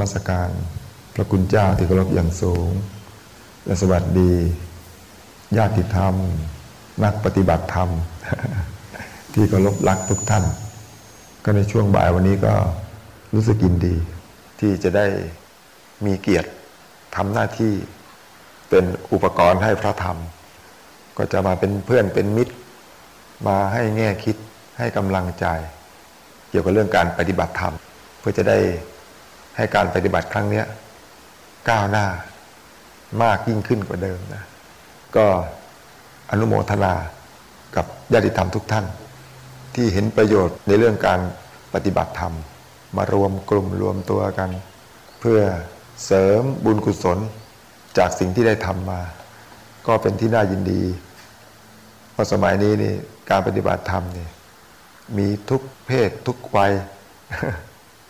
มาสการ พระคุณเจ้าที่เคารพอย่างสูง และสวัสดี ญาติธรรม นักปฏิบัติธรรม ที่เคารพรักทุกท่าน ก็ในช่วงบ่ายวันนี้ก็รู้สึกยินดี ที่จะได้มีเกียรติทำหน้าที่เป็นอุปกรณ์ให้พระธรรม ก็จะมาเป็นเพื่อนเป็นมิตร มาให้แง่คิดให้กำลังใจ เกี่ยวกับเรื่องการปฏิบัติธรรม เพื่อจะได้ ให้การปฏิบัติครั้งนี้ก้าวหน้ามากยิ่งขึ้นกว่าเดิมนะ ก็อนุโมทนากับญาติธรรมทุกท่าน ที่เห็นประโยชน์ในเรื่องการปฏิบัติธรรม มารวมกลุ่มรวมตัวกัน เพื่อเสริมบุญกุศลจากสิ่งที่ได้ทำมา ก็เป็นที่น่ายินดีเพราะสมัยนี้นี่การปฏิบัติธรรมนี่มีทุกเพศทุกวัย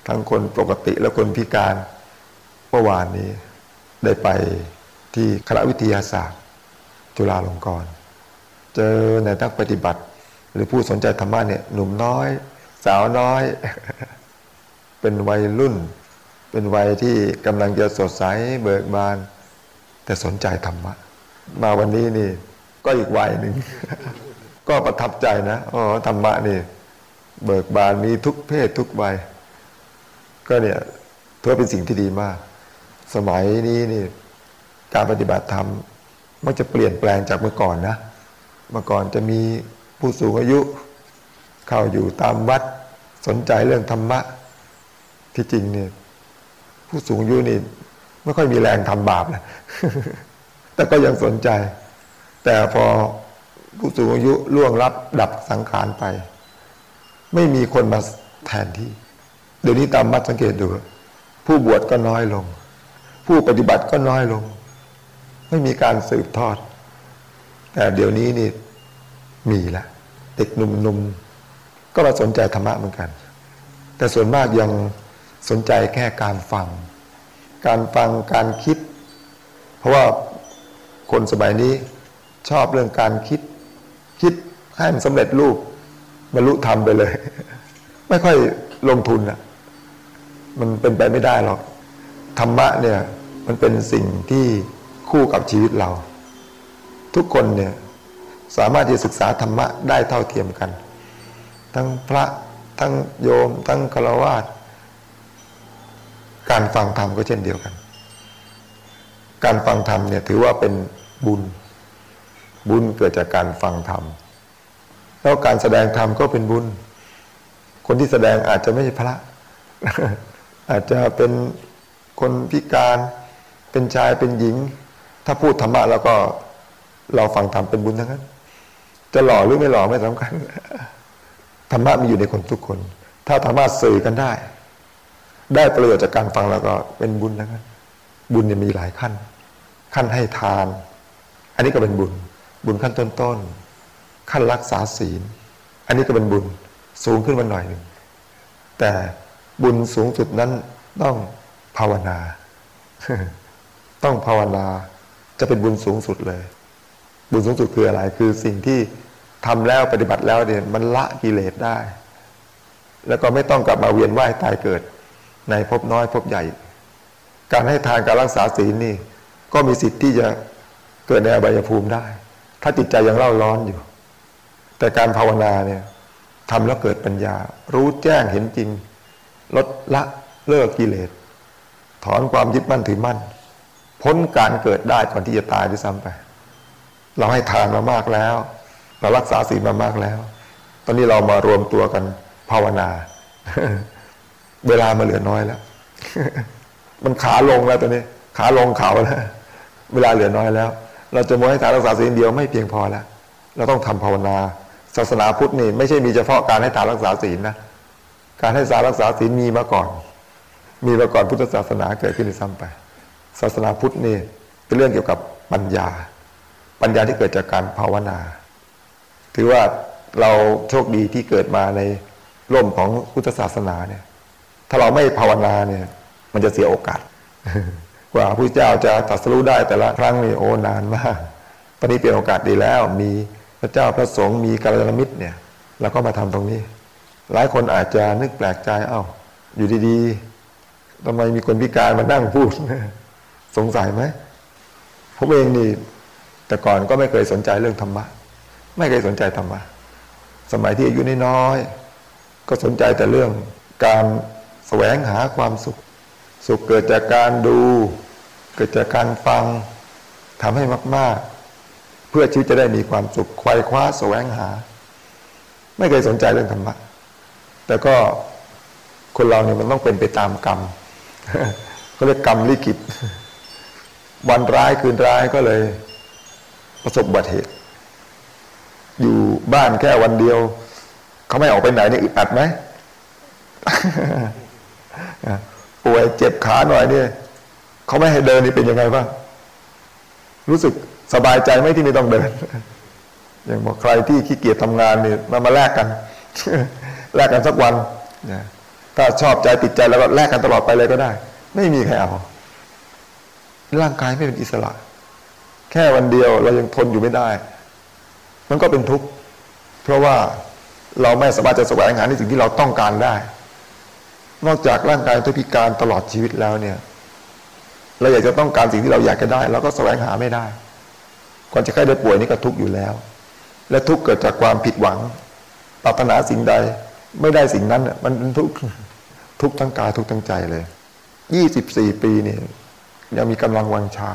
ทั้งคนปกติและคนพิการเมื่อวานนี้ ได้ไปที่คณะวิทยาศาสตร์ จุฬาลงกรณ์เจอในนักปฏิบัติ หรือผู้สนใจธรรมะเนี่ยหนุ่มน้อย สาวน้อย เป็นวัยรุ่น เป็นวัยที่กำลังจะสดใสเบิกบาน แต่สนใจธรรมะ มาวันนี้นี่ ก็อีกวัยหนึ่ง ก็ประทับใจนะอ๋อธรรมะนี่ เบิกบานมีทุกเพศทุกวัย ก็เนี่ยถือเป็นสิ่งที่ดีมาก สมัยนี้นี่การปฏิบัติธรรมมันจะเปลี่ยนแปลงจากเมื่อก่อนนะ เมื่อก่อนจะมีผู้สูงอายุ เข้าอยู่ตามวัดสนใจเรื่องธรรมะ ที่จริงเนี่ยผู้สูงอายุนี่ไม่ค่อยมีแรงทำบาปนะแต่ก็ยังสนใจ แต่พอผู้สูงอายุล่วงรับดับสังขารไป ไม่มีคนมาแทนที่ เดี๋ยวนี้ตามมัดสังเกตดู ผู้บวชก็น้อยลง ผู้ปฏิบัติก็น้อยลง ไม่มีการสืบทอด แต่เดี๋ยวนี้นี่มีละเด็กหนุ่มๆ ก็มาสนใจธรรมะเหมือนกัน แต่ส่วนมากยังสนใจแค่การฟัง การฟังการคิด เพราะว่าคนสมัยนี้ชอบเรื่องการคิด คิดให้มันสำเร็จรูปบรรลุธรรมไปเลย ไม่ค่อยลงทุนอะ มันเป็นไปไม่ได้หรอก ธรรมะเนี่ยมันเป็นสิ่งที่คู่กับชีวิตเรา ทุกคนเนี่ยสามารถที่ศึกษาธรรมะได้เท่าเทียมกัน ทั้งพระทั้งโยม ทั้งฆราวาสการฟังธรรมก็เช่นเดียวกัน การฟังธรรมเนี่ยถือว่าเป็นบุญ บุญเกิดจากการฟังธรรม แล้วการแสดงธรรมก็เป็นบุญ คนที่แสดงอาจจะไม่ใช่พระ อาจจะเป็นคนพิการเป็นชายเป็นหญิง ถ้าพูดธรรมะแล้วก็เราฟังธรรมเป็นบุญทั้งนั้น จะหล่อหรือไม่หล่อไม่สำคัญธรรมะมีอยู่ในคนทุกคน ถ้าธรรมะสื่อกันได้ ได้ประโยชน์จากการฟังแล้วก็เป็นบุญทั้งนั้น บุญเนี่ยมีหลายขั้น ขั้นให้ทาน อันนี้ก็เป็นบุญ บุญขั้นต้นๆขั้นรักษาศีล อันนี้ก็เป็นบุญสูงขึ้นมาหน่อยหนึ่งแต่ บุญสูงสุดนั้นต้องภาวนา ต้องภาวนาจะเป็นบุญสูงสุดเลย บุญสูงสุดคืออะไร คือสิ่งที่ทำแล้วปฏิบัติแล้วเนี่ยมันละกิเลสได้ แล้วก็ไม่ต้องกลับมาเวียนว่ายตายเกิด ในภพน้อยภพใหญ่ การให้ทานการรักษาศีลนี่ ก็มีสิทธิ์ที่จะเกิดในอบายภูมิได้ ถ้าจิตใจยังเล่าร้อนอยู่ แต่การภาวนาเนี่ยทำแล้วเกิดปัญญา รู้แจ้งเห็นจริง ลดละเลิกกิเลส ถอนความยึดมั่นถือมั่น พ้นการเกิดได้ก่อนที่จะตายด้วยซ้ำไป เราให้ทานมามากแล้ว เรารักษาศีลมามากแล้ว ตอนนี้เรามารวมตัวกันภาวนา เวลามาเหลือน้อยแล้ว มันขาลงแล้วตอนนี้ ขาลงเขาแล้วเวลาเหลือน้อยแล้ว เราจะมัวให้ทานรักษาศีลเดียวไม่เพียงพอแล้ว เราต้องทำภาวนา ศาสนาพุทธนี่ไม่ใช่มีเฉพาะการให้ทานรักษาศีลนะ การให้สารักษาศีลมีมาก่อน มีมาก่อนพุทธศาสนาเกิดขึ้นในซ้ำไป ศาสนาพุทธนี่เป็นเรื่องเกี่ยวกับปัญญา ปัญญาที่เกิดจากการภาวนา ถือว่าเราโชคดีที่เกิดมาในร่มของพุทธศาสนาเนี่ย ถ้าเราไม่ภาวนาเนี่ย มันจะเสียโอกาส กว่าพระเจ้าจะตรัสรู้ได้แต่ละครั้งนี่โอ้นานมาก ตอนนี้เปลี่ยนโอกาสดีแล้ว มีพระเจ้าพระสงฆ์มีกาลยามิตรเนี่ย แล้วก็มาทำตรงนี้ หลายคนอาจจะนึกแปลกใจเอา้า อยู่ดีๆทำไมมีคนพิการมานั่งพูด สงสัยไหมผมเองนี่ แต่ก่อนก็ไม่เคยสนใจเรื่องธรรมะ ไม่เคยสนใจธรรมะ สมัยที่อายุน้อยๆก็สนใจแต่เรื่องการแสวงหาความสุข สุขเกิดจากการดู เกิดจากการฟังทำให้มาก ๆ เพื่อชีวิตจะได้มีความสุขควายคว้าแสวงหา ไม่เคยสนใจเรื่องธรรมะ แต่ก็คนเราเนี่ยมันต้องเป็นไปตามกรรมเขาเรียกกรรมลิขิตวันร้ายคืนร้ายก็เลยประสบอุบัติเหตุ อยู่บ้านแค่วันเดียว เขาไม่ออกไปไหนนี่อึดอัดไหมป่วยเจ็บขาหน่อยเนี่ยเขาไม่ให้เดินนี่เป็นยังไงบ้างรู้สึกสบายใจไหมที่ไม่ต้องเดิน อย่างบอกใครที่ขี้เกียจทำงานเนี่ยมามาแลกกัน แลกกันสักวันนะถ้าชอบใจติดใจแล้วก็แลกกันตลอดไปเลยก็ได้ ไม่มีใครเอาร่างกายไม่เป็นอิสระ แค่วันเดียวเรายังทนอยู่ไม่ได้ มันก็เป็นทุกข์เพราะว่าเราไม่สามารถจะแสวงหาในสิ่งที่เราต้องการได้ นอกจากร่างกายทุพิการตลอดชีวิตแล้วเนี่ย เราอยากจะต้องการสิ่งที่เราอยากจะได้เราก็แสวงหาไม่ได้ก่อนจะใกล้ได้ป่วยนี่ก็ทุกข์อยู่แล้ว และทุกข์เกิดจากความผิดหวังปรารถนาสิ่งใด ไม่ได้สิ่งนั้นมันทุกทุกทั้งกายทุกทั้งใจเลยยี่สิบสี่ปีนี่ยังมีกำลังวังชา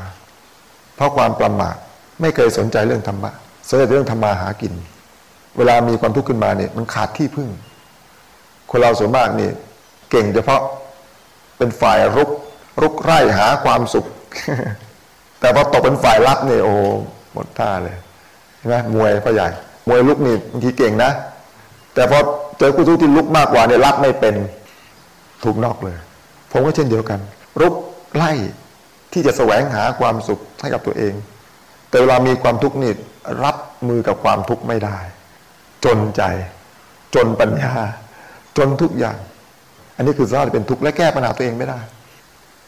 เพราะความประมาทไม่เคยสนใจเรื่องธรรมะสนใจเรื่องธรรมาหากิน เวลามีความทุกข์ขึ้นมาเนี่ยมันขาดที่พึ่ง คนเราส่วนมากนี่เก่งเฉพาะเป็นฝ่ายรุกรุกไร่หาความสุข แต่พอตกเป็นฝ่ายรับเนี่ยโอ้หมดท่าเลยนะมวยพ่อใหญ่ มวยลุกนี่บางทีเก่งนะ แต่พอเจอคู่ทุกข์ที่ลุกมากกว่าเนี่ยรับไม่เป็นถูกนอกเลย ผมก็เช่นเดียวกัน รุกไล่ที่จะแสวงหาความสุขให้กับตัวเอง แต่เวลามีความทุกข์นี่รับมือกับความทุกข์ไม่ได้ จนใจ จนปัญญา จนทุกอย่าง อันนี้คือสภาพเป็นทุกข์และแก้ปัญหาตัวเองไม่ได้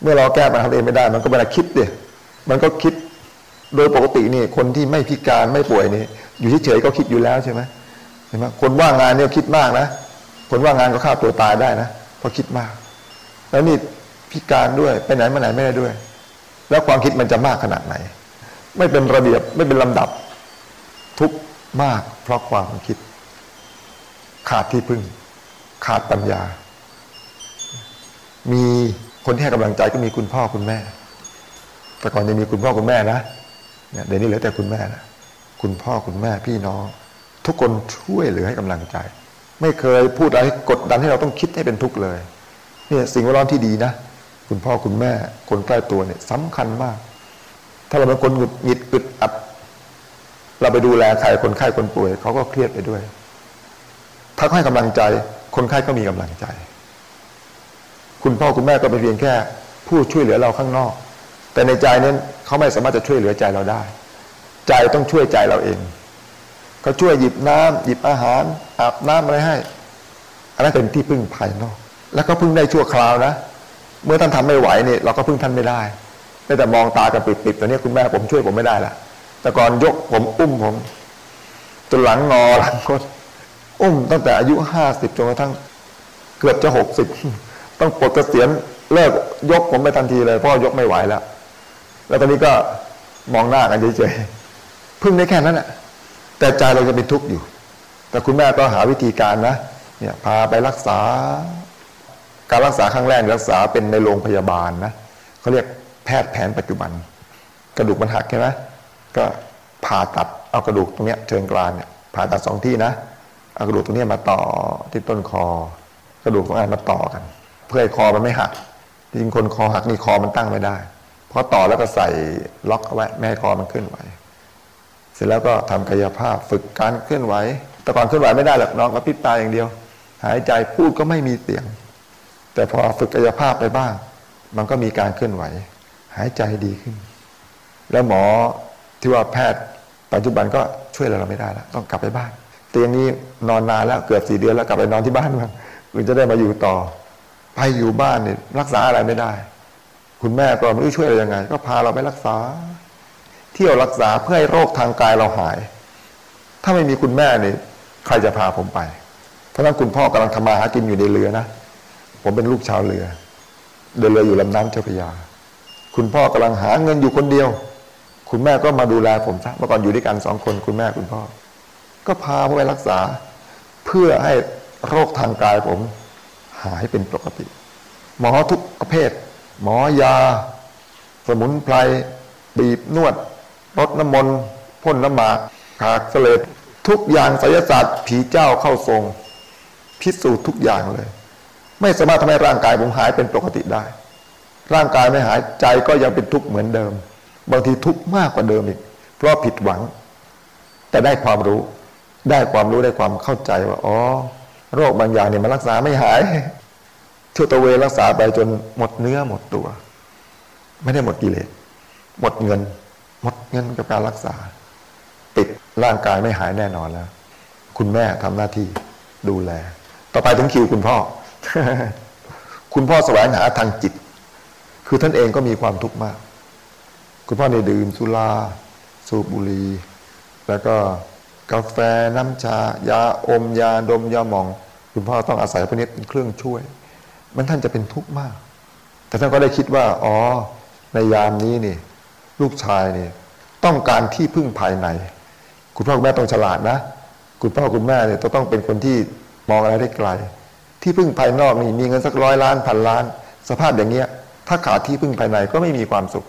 เมื่อเราแก้ปัญหาตัวเองไม่ได้ มันก็เวลาคิดเดียมันก็คิดโดยปกตินี่คนที่ไม่พิการไม่ป่วยนี่อยู่เฉยๆก็คิดอยู่แล้วใช่ไหม เห็นไหมคนว่างงานเนี่ยคิดมากนะคนว่างงานก็ฆ่าตัวตายได้นะเพราะคิดมาก แล้วนี่พิการด้วยไปไหนมาไหนไม่ได้ด้วย แล้วความคิดมันจะมากขนาดไหน ไม่เป็นระเบียบไม่เป็นลำดับ ทุกมาก เพราะความคิด ขาดที่พึ่ง ขาดปัญญา มีคนที่ให้กำลังใจก็มีคุณพ่อคุณแม่ แต่ก่อนจะมีคุณพ่อคุณแม่นะเนี่ยเดี๋ยวนี้เหลือแต่คุณแม่นะคุณพ่อคุณแม่พี่น้อง ทุกคนช่วยเหลือให้กำลังใจ ไม่เคยพูดอะไรกดดันให้เราต้องคิดให้เป็นทุกข์เลยเนี่ยสิ่งแวดล้อมที่ดีนะ คุณพ่อคุณแม่คนใกล้ตัวเนี่ยสำคัญมาก ถ้าเราเป็นคนหงุดหงิดอึดอัด เราไปดูแลใครคนไข้คนป่วยเขาก็เครียดไปด้วย ถ้าให้กำลังใจ คนไข้ก็มีกำลังใจ คุณพ่อคุณแม่ก็เป็นเพียงแค่ ผู้ช่วยเหลือเราข้างนอก แต่ในใจนั้นเขาไม่สามารถจะช่วยเหลือใจเราได้ ใจต้องช่วยใจเราเอง เขาช่วยหยิบน้ำหยิบอาหาร อาบน้ำอะไรให้ อันนั้นเป็นที่พึ่งภายนอก แล้วก็พึ่งได้ชั่วคราวนะ เมื่อท่านทำไม่ไหวเนี่ยเราก็พึ่งท่านไม่ได้ได้แต่มองตากันปิดๆตอนนี้คุณแม่ผมช่วยผมไม่ได้ละแต่ก่อนยกผมอุ้มผมจนหลังงอหลังคดอุ้มตั้งแต่อายุห้าสิบจนกระทั่งเกือบจะหกสิบต้องปลดเกษียณเลิกยกผมไปทันทีเลยเพราะยกไม่ไหวแล้ว แล้วตอนนี้ก็มองหน้ากันเฉยๆพึ่งได้แค่นั้นแหละ แต่ใจเราจะเป็นทุกข์อยู่ แต่คุณแม่ก็หาวิธีการนะเนี่ยพาไปรักษา การรักษาครั้งแรกรักษาเป็นในโรงพยาบาลนะเขาเรียกแพทย์แผนปัจจุบัน กระดูกมันหักใช่ไหมก็ผ่าตัดเอากระดูกตรงเนี้ยเชิงกรานเนี่ยผ่าตัดสองที่นะเอากระดูกตรงนี้มาต่อที่ต้นคอ กระดูกตรงนั้นมาต่อกัน เพื่อให้คอมันไม่หักจริงคนคอหักนี่คอมันตั้งไม่ได้พอต่อแล้วก็ใส่ล็อกเอาไว้ไม่ให้คอมันเคลื่อนไหว เสร็จแล้วก็ทำกายภาพฝึกการเคลื่อนไหว แต่ก่อนเคลื่อนไหวไม่ได้หรอกน้องก็พิบตาอย่างเดียว หายใจพูดก็ไม่มีเสียง แต่พอฝึกกายภาพไปบ้าง มันก็มีการเคลื่อนไหว หายใจดีขึ้น แล้วหมอที่ว่าแพทย์ ปัจจุบันก็ช่วยเราไม่ได้แล้วต้องกลับไปบ้านเตียงนี้นอนนานแล้วเกือบสี่เดือนแล้วกลับไปนอนที่บ้านบ้างหรือจะได้มาอยู่ต่อ ไปอยู่บ้านเนี่ยรักษาอะไรไม่ได้ คุณแม่ก็ไม่รู้ช่วยอะไรยังไง ก็พาเราไปรักษา เที่ยวรักษาเพื่อให้โรคทางกายเราหาย ถ้าไม่มีคุณแม่เนี่ยใครจะพาผมไป เพราะนั้นคุณพ่อกำลังทำมาหากินอยู่ในเรือนะ ผมเป็นลูกชาวเรือ เดินเรืออยู่ลำน้ำเจ้าพระยา คุณพ่อกำลังหาเงินอยู่คนเดียว คุณแม่ก็มาดูแลผมซะเมื่อก่อนอยู่ด้วยกันสองคนคุณแม่คุณพ่อ ก็พาผมไปรักษา เพื่อให้โรคทางกายผม หายเป็นปกติ หมอทุกประเภท หมอยา สมุนไพรบีบนวด รดน้ำมนต์พ่นน้ำหมากขากเสลดทุกอย่างไสยศาสตร์ผีเจ้าเข้าทรง พิสูจน์ทุกอย่างเลย ไม่สามารถทำให้ร่างกายผมหายเป็นปกติได้ ร่างกายไม่หายใจก็ยังเป็นทุกข์เหมือนเดิม บางทีทุกข์มากกว่าเดิมอีก เพราะผิดหวัง แต่ได้ความรู้ ได้ความรู้ได้ความเข้าใจว่าอ๋อโรคบางอย่างเนี่ยมันรักษาไม่หายเที่ยวตะเวรักษาไปจนหมดเนื้อหมดตัว ไม่ได้หมดกิเลสหมดเงิน หมดเงินกับการรักษา ติดร่างกายไม่หายแน่นอนแล้ว คุณแม่ทำหน้าที่ดูแล ต่อไปถึงคิวคุณพ่อ คุณพ่อแสวงหาทางจิต คือท่านเองก็มีความทุกข์มาก คุณพ่อในดื่มสุราสูบบุหรี่แล้วก็กาแฟน้ำชา ยาอมยาดมยาหมอง คุณพ่อต้องอาศัยพวกนี้เป็นเครื่องช่วย มันท่านจะเป็นทุกข์มาก แต่ท่านก็ได้คิดว่า อ๋อ ในยามนี้นี่ ลูกชายเนี่ยต้องการที่พึ่งภายใน คุณพ่อคุณแม่ต้องฉลาดนะ คุณพ่อคุณแม่เนี่ยต้องเป็นคนที่มองอะไรได้ไกล ที่พึ่งภายนอกนี่มีเงินสักร้อยล้านพันล้าน สภาพอย่างเงี้ย ถ้าขาดที่พึ่งภายในก็ไม่มีความสุข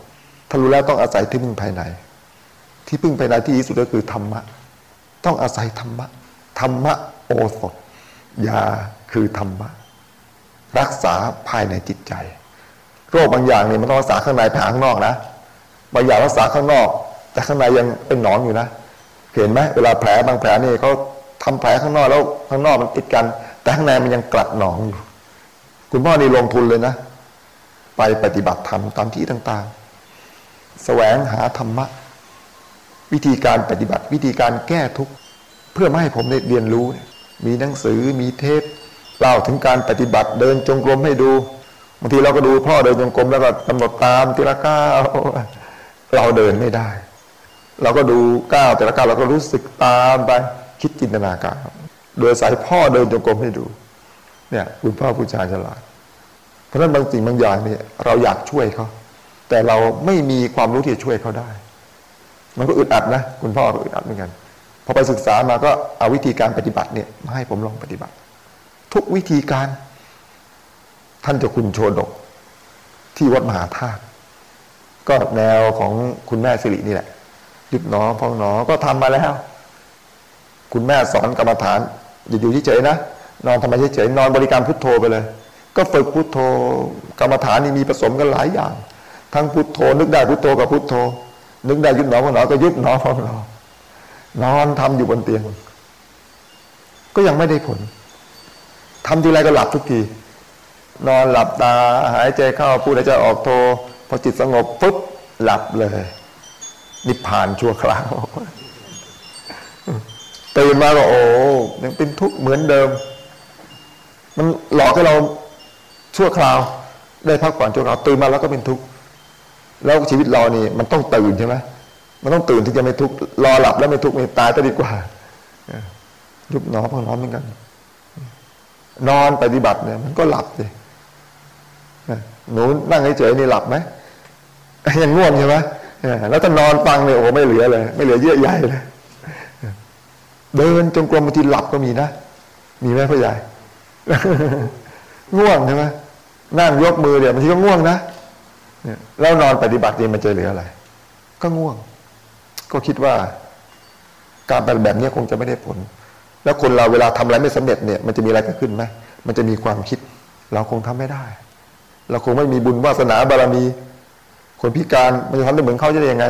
ถ้ารู้แล้วต้องอาศัยที่พึ่งภายใน ที่พึ่งภายในที่ดีสุดก็คือธรรมะ ต้องอาศัยธรรมะ ธรรมะโอสถยาคือธรรมะ รักษาภายในจิตใจ โรคบางอย่างเนี่ยมันต้องรักษาข้างในผ่าข้างนอกนะ บางอย่างรักษาข้างนอก แต่ข้างในยังเป็นหนองอยู่นะ เห็นไหมเวลาแผลบางแผลนี่เขาทำแผลข้างนอกแล้วข้างนอกมันติดกัน แต่ข้างในมันยังกลัดหนองอยู่ คุณพ่อนี่ลงทุนเลยนะ ไปปฏิบัติธรรมตามที่ต่างๆ แสวงหาธรรมะ วิธีการปฏิบัติวิธีการแก้ทุกข์เพื่อไม่ให้ผมได้เรียนรู้ มีหนังสือมีเทปเล่าถึงการปฏิบัติเดินจงกรมให้ดูบางทีเราก็ดูพ่อเดินจงกรมแล้วก็กำหนดตามทีละก้าว เราเดินไม่ได้ เราก็ดูก้าวแต่ละก้าวเราก็รู้สึกตามไปคิดจินตนาการ โดยสายพ่อเดินจงกรมให้ดู เนี่ยคุณพ่อผู้ชายฉลาด เพราะฉะนั้นบางสิ่งบางอย่างเนี่ยเราอยากช่วยเขา แต่เราไม่มีความรู้ที่จะช่วยเขาได้ มันก็อึดอัดนะ คุณพ่อก็อึดอัดเหมือนกัน พอไปศึกษามาก็เอาวิธีการปฏิบัติเนี่ยมาให้ผมลองปฏิบัติ ทุกวิธีการ ท่านจะคุณโชดกที่วัดมหาธาตุ ก็แนวของคุณแม่สิรินี่แหละยุบหนอพองหนอก็ทำมาแล้ว คุณแม่สอนกรรมฐานอย่าอยู่เฉยๆนะนอนทำไมเฉยๆนอนบริการพุทโธไปเลย ก็ฝึกพุทโธกรรมฐานนี่มีผสมกันหลายอย่าง ทั้งพุทโธ นึกได้พุทโธกับพุทโธ นึกได้ยุบหนอพองหนอก็ยุบหนอพองหนอนอนทำอยู่บนเตียง ก็ยังไม่ได้ผลทำทีไรก็หลับทุกทีนอนหลับตาหายใจเข้าพูดหายใจออกโท พอจิตสงบปุ๊บหลับเลย นิพพานชั่วคราวตื่นมาก็โอ้ยังเป็นทุกข์เหมือนเดิม มันหลอกให้เราชั่วคราว ได้พักผ่อนชั่วคราวตื่นมาแล้วก็เป็นทุกข์แล้วชีวิตเรานี่ มันต้องตื่นใช่ไหมมันต้องตื่นที่จะไม่ทุกข์รอหลับแล้วไม่ทุกข์ไม่ตายจะดีกว่ายุบหนอพองนอนเหมือนกัน นอนปฏิบัติเนี่ย มันก็หลับสิหนูนั่งเฉยๆนี่หลับไหม ยังง่วงใช่ไหมแล้วถ้านอนฟังเนี่ยโอ้ไม่เหลือเลย ไม่เหลือเยอะใหญ่เลยเดินจงกรมบางทีหลับก็มีนะมีไหมพ่อใหญ่ง่วงใช่ไหมนั่งยกมือเดี๋ยวบางทีก็ง่วงนะแล้วนอนปฏิบัตินี่มันจะเหลืออะไร ก็ง่วง ก็คิดว่า การปฏิแบบนี้คงจะไม่ได้ผล แล้วคนเราเวลาทำอะไรไม่สำเร็จเนี่ย มันจะมีอะไรเกิดขึ้นไหมมันจะมีความคิด เราคงทำไม่ได้ เราคงไม่มีบุญวาสนาบารมี คนพิการมันจะทำได้เหมือนเขาจะได้ยังไง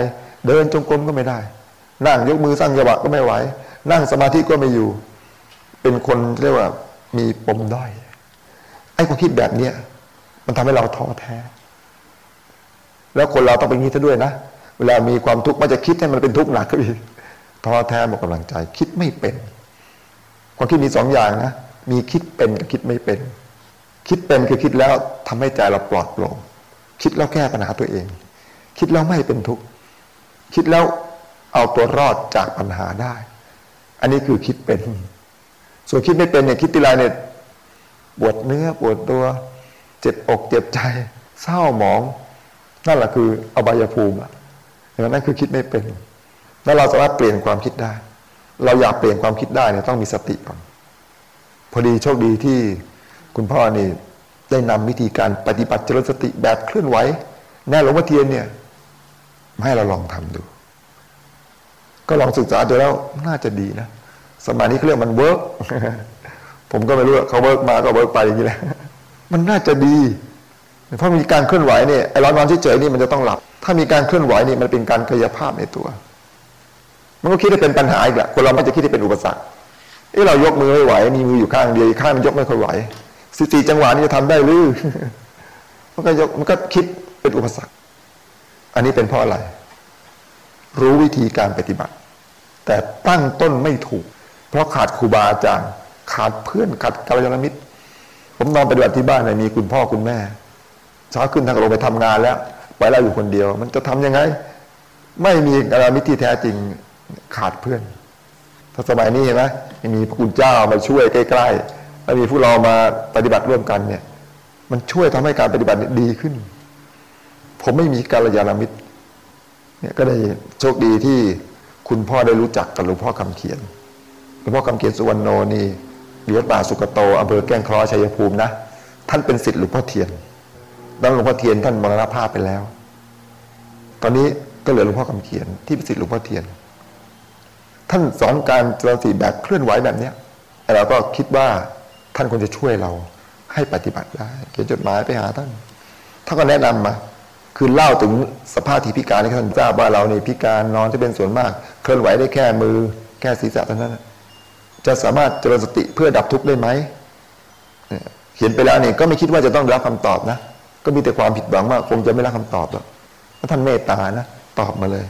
เดินจงกรมก็ไม่ได้ นั่งยกมือสร้างจังหวะก็ไม่ไหว นั่งสมาธิก็ไม่อยู่ เป็นคนเรียกว่ามีปมด้อยไอ้ความคิดแบบเนี้ยมันทำให้เราท้อแท้ แล้วคนเราต้องเป็นงี้ซะด้วยนะ เวลามีความทุกข์มันจะคิดให้มันเป็นทุกข์หนักขึ้นอีกท้อแท้หมดกำลังใจ คิดไม่เป็น ความคิดมีสองอย่างนะ มีคิดเป็นกับคิดไม่เป็น คิดเป็นคือคิดแล้วทำให้ใจเราปลอดโปร่ง คิดแล้วแก้ปัญหาตัวเอง คิดแล้วไม่เป็นทุกข์ คิดแล้วเอาตัวรอดจากปัญหาได้ อันนี้คือคิดเป็น ส่วนคิดไม่เป็นเนี่ยคิดทีไรเนี่ยปวดเนื้อปวดตัว เจ็บอกเจ็บใจ เศร้าหมอง นั่นแหละคืออบายภูมิอะนั่นคือคิดไม่เป็น แล้วเราสามารถเปลี่ยนความคิดได้ เราอยากเปลี่ยนความคิดได้เนี่ยต้องมีสติก่อนพอดีโชคดีที่คุณพ่อนี่ ได้นำวิธีการปฏิบัติเจริญสติแบบเคลื่อนไหวแนวหลวงพ่อเทียนเนี่ยให้เราลองทำดู ก็ลองศึกษาดูแล้วน่าจะดีนะสมัยนี้เขาเรียกมัน work ผมก็ไม่รู้เขา work มาก็ work ไปอย่างนี้แหละมันน่าจะดี เพราะมีการเคลื่อนไหวเนี่ยไอ้เรานอนเฉยๆนี่มันจะต้องหลับ ถ้ามีการเคลื่อนไหวนี่มันเป็นการกายภาพในตัว มันก็คิดได้เป็นปัญหาอีกแหละคนเราไม่จะคิดที่เป็นอุปสรรคเอ้เรายกมือไม่ไหวมีมืออยู่ข้างเดียวข้างมันยกไม่ค่อยไหว สิบสี่จังหวะนี้จะทำได้หรือมันก็ยกมันก็คิดเป็นอุปสรรค อันนี้เป็นเพราะอะไร รู้วิธีการปฏิบัติ แต่ตั้งต้นไม่ถูก เพราะขาดครูบาอาจารย์ ขาดเพื่อนขาดกัลยาณมิตร ผมนอนปฏิบัติที่บ้านมีคุณพ่อคุณแม่เช้าขึ้นทางลงไปทำงานแล้วไปแล้วอยู่คนเดียว มันจะทํำยังไง ไม่มีกัลยาณมิตรที่แท้จริงขาดเพื่อน ถ้าสมัยนี้เห็นไหมมีพระคุณเจ้ามาช่วยใกล้ ๆ แล้วมีผู้เรามาปฏิบัติร่วมกันเนี่ย มันช่วยทำให้การปฏิบัติดีขึ้น ผมไม่มีกัลยาณมิตรเนี่ยก็ได้โชคดีที่คุณพ่อได้รู้จักกับหลวงพ่อคำเขียนหลวงพ่อคำเขียนสุวรรณโนนี่อยู่วัดป่าสุกโตอำเภอแก้งคลอชัยภูมินะท่านเป็นศิษย์หลวงพ่อเทียนตอนหลวงพ่อเทียนท่านมรณภาพไปแล้ว ตอนนี้ก็เหลือหลวงพ่อคำเขียนที่เป็นศิษย์หลวงพ่อเทียน ท่านสอนการจรสติแบบเคลื่อนไหวแบบเนี้ยเราก็คิดว่า ท่านควรจะช่วยเราให้ปฏิบัติได้ เขียนจดหมายไปหาท่านท่านก็แนะนำมา คือเล่าถึงสภาพที่พิการที่ท่านทราบว่าเราเนี่พิการนอนจะเป็นส่วนมาก เคลื่อนไหวได้แค่มือ แค่ศีรษะเท่านั้น จะสามารถเจริญสติเพื่อดับทุกข์ได้ไหมเขียนไปแล้วเนี่ยก็ไม่คิดว่าจะต้องรับคำตอบนะ ก็มีแต่ความผิดหวังว่าคงจะไม่รับคำตอบหรอกท่านเมตตานะตอบมาเลย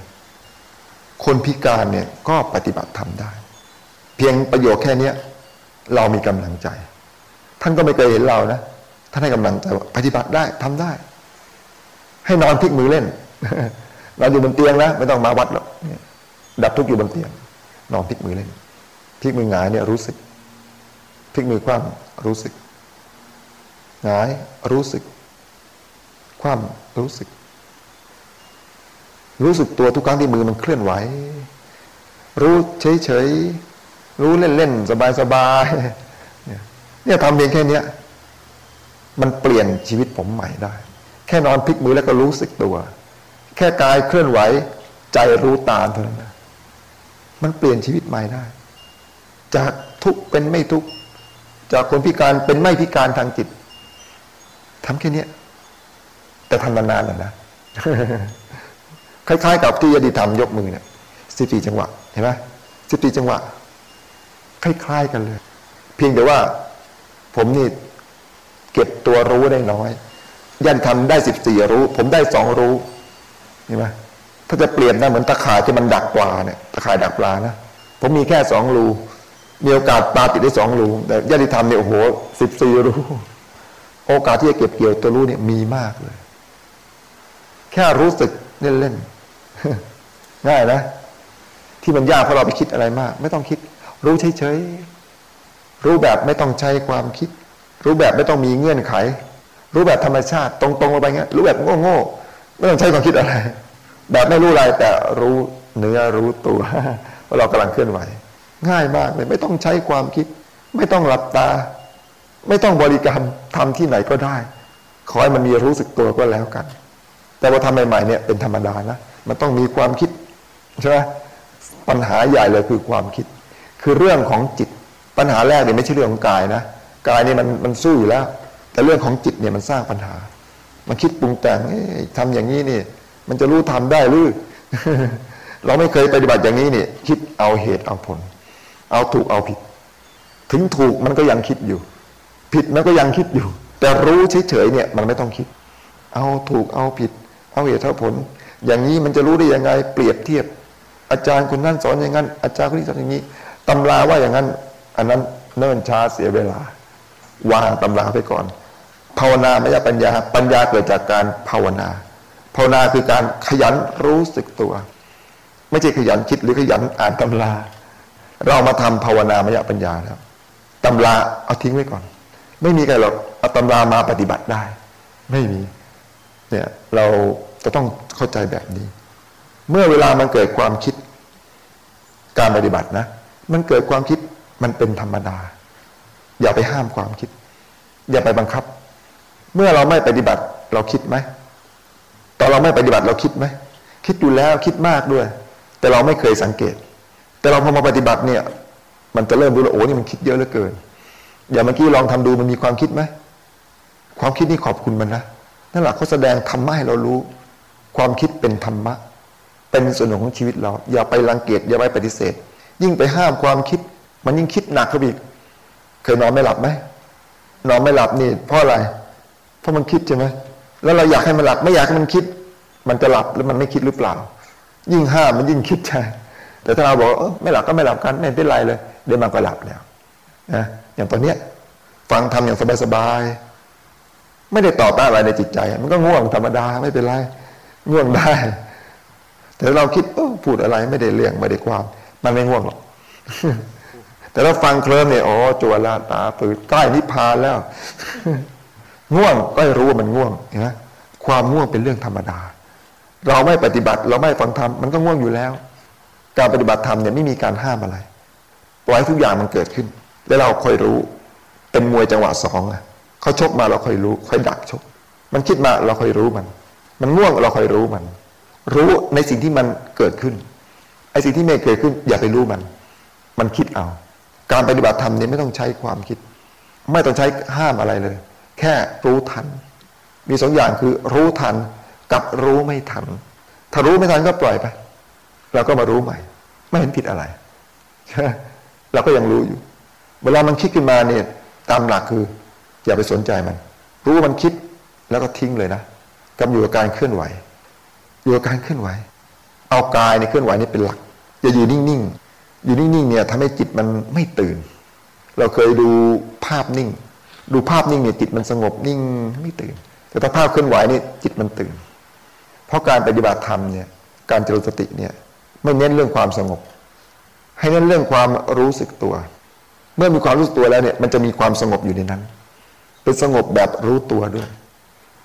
คนพิการเนี่ยก็ปฏิบัติทำได้ เพียงประโยชน์แค่เนี้ยเรามีกำลังใจ ท่านก็ไม่เคยเห็นเรานะท่านให้กำลังใจว่าปฏิบัติได้ทำได้ ให้นอนพลิกมือเล่นนอนอยู่บนเตียงนะไม่ต้องมาวัดหรอกดับทุกข์อยู่บนเตียง นอนพลิกมือเล่นพลิกมือหงายเนี่ยรู้สึกพลิกมือคว่ำรู้สึกหงายรู้สึก คว่ำรู้สึก รู้สึกตัวทุกครั้งที่มือมันเคลื่อนไหว รู้เฉยๆรู้เล่นๆสบายๆ เนี่ยทำเพียงแค่เนี้ยมันเปลี่ยนชีวิตผมใหม่ได้ แค่นอนพลิกมือแล้วก็รู้สึกตัว แค่กายเคลื่อนไหวใจรู้ตามเท่านั้นมันเปลี่ยนชีวิตใหม่ได้ จากทุกเป็นไม่ทุกจากคนพิการเป็นไม่พิการทางจิตทำแค่นี้แต่ทำนานๆแล้วนะคล้ายๆ กับที่ยดีธรรมยกมือเนี่ยสิบสี่จังหวะเห็นไหมสิบสี่จังหวะ คล้าย ๆ กันเลย เพียงแต่ว่า ผมนี่เก็บตัวรู้ได้น้อยยันทำได้สิบสี่รู้ ผมได้สองรู้เห็นไหมถ้าจะเปลี่ยนนะเหมือนตะข่ายที่มันดักปลาเนี่ยตะข่ายดักปลานะผมมีแค่สองรูมีโอกาสปลาติดได้สองรูแต่ญาติธรรมเนี่ยโอ้โหสิบสี่รู้ โอกาสที่จะเก็บเกี่ยวตัวรู้เนี่ยมีมากเลย แค่รู้สึกเล่นๆง่ายนะ ที่มันยากเพราะเราไปคิดอะไรมาก ไม่ต้องคิด รู้เฉยๆ รู้แบบไม่ต้องใช้ความคิด รู้แบบไม่ต้องมีเงื่อนไข รู้แบบธรรมชาติ ตรงๆลงไปเงี้ยรู้แบบโง่ๆไม่ต้องใช้ความคิดอะไร แบบไม่รู้อะไรแต่รู้เนื้อรู้ตัวว่าเรากำลังเคลื่อนไหว ง่ายมากเลยไม่ต้องใช้ความคิด ไม่ต้องหลับตา ไม่ต้องบริกรรมทำที่ไหนก็ได้ ขอให้มันมีรู้สึกตัวก็แล้วกัน แต่ว่าทำใหม่ๆเนี่ยเป็นธรรมดานะมันต้องมีความคิดใช่ไหมปัญหาใหญ่เลยคือความคิด คือเรื่องของจิต ปัญหาแรกเนี่ยไม่ใช่เรื่องของกายนะกายเนี่ยมันมันสู้อยู่แล้ว แต่เรื่องของจิตเนี่ยมันสร้างปัญหา มันคิดปรุงแต่งทำอย่างนี้นี่ มันจะรู้ทำได้หรือเราไม่เคยปฏิบัติอย่างนี้นี่คิดเอาเหตุเอาผล เอาถูกเอาผิด ถึงถูกมันก็ยังคิดอยู่ ผิดมันก็ยังคิดอยู่ แต่รู้เฉยๆเนี่ย มันไม่ต้องคิด เอาถูกเอาผิด เอาเหตุเอาผล อย่างนี้มันจะรู้ได้ยังไง เปรียบเทียบ อาจารย์คนนั้นสอนอย่างนั้น อาจารย์คนนี้สอนอย่างนี้ตำราว่าอย่างนั้น อันนั้นเนิ่นช้าเสียเวลา วางตำราไปก่อน ภาวนาไม่ใช่ปัญญา ปัญญาเกิดจากการภาวนา ภาวนาคือการขยันรู้สึกตัว ไม่ใช่ขยันคิดหรือขยันอ่านตำรา เรามาทำภาวนามยปัญญาแล้วตำราเอาทิ้งไว้ก่อน ไม่มีใครหรอกเอาตำรามาปฏิบัติได้ ไม่มีเนี่ยเราจะต้องเข้าใจแบบนี้ เมื่อเวลามันเกิดความคิดการปฏิบัตินะ มันเกิดความคิด มันเป็นธรรมดา อย่าไปห้ามความคิด อย่าไปบังคับ เมื่อเราไม่ปฏิบัติเราคิดไหมตอนเราไม่ปฏิบัติเราคิดไหมคิดอยู่แล้วคิดมากด้วย แต่เราไม่เคยสังเกต แต่เราพอมาปฏิบัติเนี่ย มันจะเริ่มรู้แล้วโอ้นี่มันคิดเยอะเหลือเกิน อย่าเมื่อกี้ลองทำดูมันมีความคิดไหมความคิดนี่ขอบคุณมันนะนั่นแหละเขาแสดงธรรมะให้เรารู้ ความคิดเป็นธรรมะ เป็นส่วนหนึ่งของชีวิตเรา อย่าไปรังเกียจอย่าไปปฏิเสธ ยิ่งไปห้ามความคิด มันยิ่งคิดหนักขึ้นอีกเคยนอนไม่หลับไหมนอนไม่หลับนี่เพราะอะไร เพราะมันคิดใช่ไหมแล้วเราอยากให้มันหลับ ไม่อยากให้มันคิด มันจะหลับแล้วมันไม่คิดหรือเปล่า ยิ่งห้ามมันยิ่งคิดใช่แต่ถ้าเราบอกเออไม่หลับก็ไม่หลับกันไม่เป็นไรเลย เดี๋ยวมันก็หลับแล้วนะอย่างตอนเนี้ยฟังทำอย่างสบายๆไม่ได้ตอบต้านอะไรในจิตใจ มันก็ง่วงธรรมดาไม่เป็นไรง่วงได้ แต่เราคิดเออพูดอะไรไม่ได้เรื่องไม่ได้ความ มันไม่ง่วงหรอก แต่ถ้าฟังเคลิ้มเนี่ยอ๋อจวลาตาปืดใกล้นิพพานแล้ว ง่วงก็รู้ว่ามันง่วงนะความง่วงเป็นเรื่องธรรมดา เราไม่ปฏิบัติเราไม่ฟังธรรมมันก็ง่วงอยู่แล้ว การปฏิบัติธรรมเนี่ยไม่มีการห้ามอะไร ปล่อยทุกอย่างมันเกิดขึ้น แล้วเราค่อยรู้ เป็นมวยจังหวะสองอะเขาชกมาเราค่อยรู้ค่อยดักชก มันคิดมาเราค่อยรู้มัน มันง่วงเราค่อยรู้มัน รู้ในสิ่งที่มันเกิดขึ้นไอ้สิ่งที่ไม่เกิดขึ้น อย่าไปรู้มัน มันคิดเอา การปฏิบัติธรรมเนี่ยไม่ต้องใช้ความคิด ไม่ต้องใช้ห้ามอะไรเลย แค่รู้ทัน มีสองอย่างคือรู้ทันกับรู้ไม่ทัน ถ้ารู้ไม่ทันก็ปล่อยไป เราก็มารู้ใหม่ ไม่เห็นผิดอะไรเราก็ยังรู้อยู่ เวลามันคิดขึ้นมาเนี่ย ตามหลักคือ อย่าไปสนใจมัน รู้ว่ามันคิดแล้วก็ทิ้งเลยนะกำอยู่กับการเคลื่อนไหว อยู่กับการเคลื่อนไหว เอากายในเคลื่อนไหวนี่เป็นหลักอย่าอยู่นิ่งๆ อยู่นิ่งๆเนี่ยทำให้จิตมันไม่ตื่น เราเคยดูภาพนิ่ง ดูภาพนิ่งเนี่ยจิตมันสงบนิ่งไม่ตื่น แต่ถ้าภาพเคลื่อนไหวนี่จิตมันตื่น เพราะการปฏิบัติธรรมเนี่ยการเจริญสติเนี่ยไม่เน้นเรื่องความสงบ ให้เน้นเรื่องความรู้สึกตัว เมื่อมีความรู้สึกตัวแล้วเนี่ยมันจะมีความสงบอยู่ในนั้น เป็นสงบแบบรู้ตัวด้วย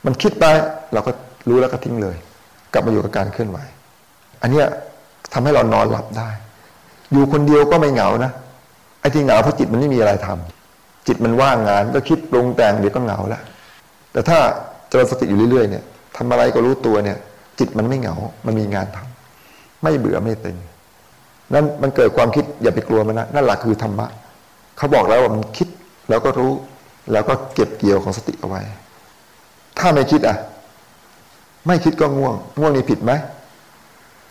มันคิดไปเราก็รู้แล้วก็ทิ้งเลย กลับมาอยู่กับการเคลื่อนไหว อันเนี้ยทำให้เรานอนหลับได้ อยู่คนเดียวก็ไม่เหงานะไอ้ที่เหงาเพราะจิตมันไม่มีอะไรทำจิตมันว่างงานก็คิดปรุงแต่งเดี๋ยวก็เหงาแล้วแต่ถ้าเจริญสติอยู่เรื่อยๆเนี่ยทำอะไรก็รู้ตัวเนี่ย จิตมันไม่เหงา มันมีงานทำไม่เบื่อไม่ตึงนั่นมันเกิดความคิดอย่าไปกลัวมันนะนั่นหละคือธรรมะเขาบอกแล้วว่ามันคิดแล้วก็รู้ แล้วก็เก็บเกี่ยวของสติเอาไว้ ถ้าไม่คิดอะ ไม่คิดก็ง่วง ง่วงนี่ผิดไหม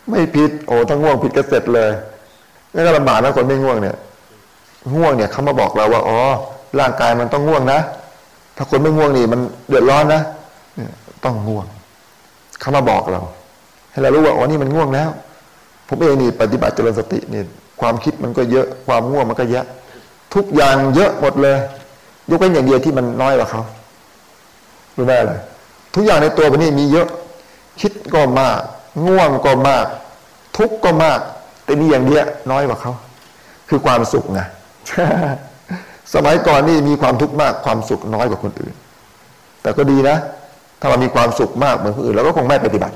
ไม่ผิด โอ้ถ้าง่วงผิดก็เสร็จเลย นี่ก็ลำบากนะคนไม่ง่วงเนี่ยง่วงเนี่ยเขามาบอกเราว่าอ๋อร่างกายมันต้องง่วงนะ ถ้าคนไม่ง่วงนี่มันเดือดร้อนนะต้องง่วงเขามาบอกเรา ให้เรารู้ว่าอ๋อนี่มันง่วงแล้ว ผมเองนี่ปฏิบัติเจริญสตินี่ความคิดมันก็เยอะความง่วงมันก็เยอะทุกอย่างเยอะหมดเลย ยกเว้นอย่างเดียวที่มันน้อยกว่าเขารู้ไหมอะไรทุกอย่างในตัวมันนี่มีเยอะ คิดก็มาก ง่วงก็มาก ทุกข์ก็มาก แต่นี่อย่างเดียวน้อยกว่าเขา คือความสุขไงสมัยก่อนนี่มีความทุกข์มากความสุขน้อยกว่าคนอื่น แต่ก็ดีนะ ถ้าเรามีความสุขมากเหมือนคนอื่นเราก็คงไม่ปฏิบัติ